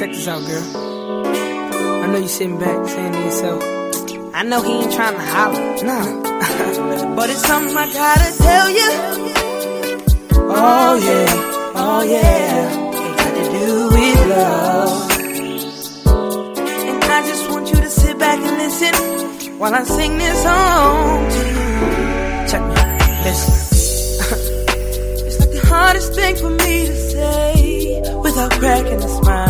Check this out, girl. I know you sitting back saying to yourself, I know he ain't trying to holler. Nah. but it's something I gotta tell you. Oh yeah, oh yeah. It got to do with love. And I just want you to sit back and listen while I sing this song to you. Check me, listen. it's like the hardest thing for me to say without cracking a smile.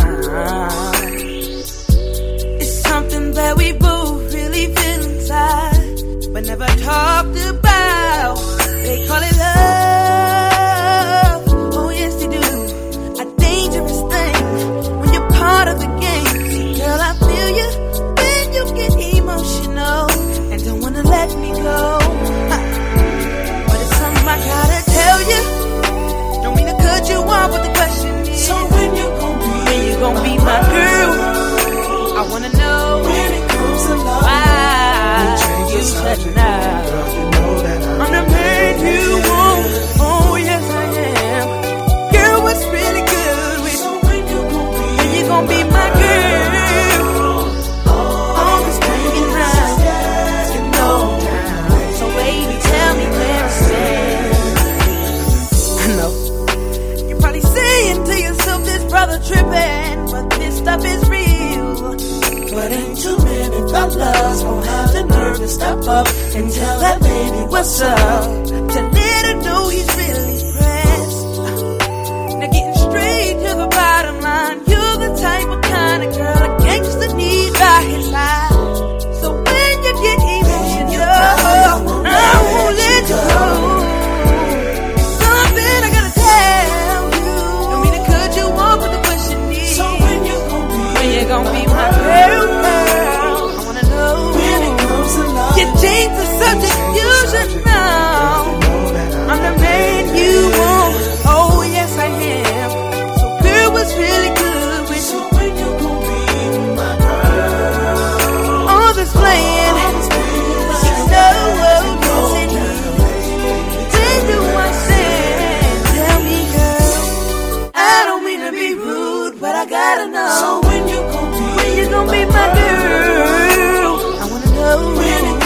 It's something that we both really feel inside, but never talked about. They call it love. Oh, yes, they do. A dangerous thing when you're part of the game. Girl, I feel you when you get emotional and don't wanna let me go. Step up and tell that baby What's up? gotta know. So when you gon' be, when you gon' be my girl? I wanna know. When